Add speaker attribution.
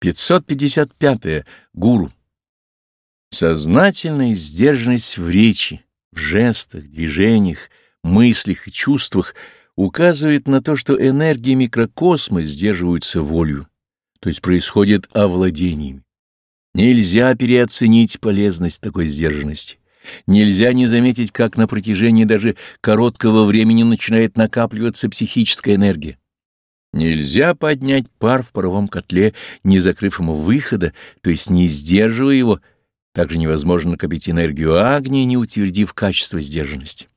Speaker 1: 555. -е. Гуру. Сознательная сдержанность в речи, в жестах, движениях, мыслях и чувствах указывает на то, что энергии микрокосма сдерживаются волю, то есть происходит овладением. Нельзя переоценить полезность такой сдержанности. Нельзя не заметить, как на протяжении даже короткого времени начинает накапливаться психическая энергия. Нельзя поднять пар в паровом котле, не закрыв ему выхода, то есть не сдерживая его. Также невозможно накопить энергию огня, не утвердив качество сдержанности.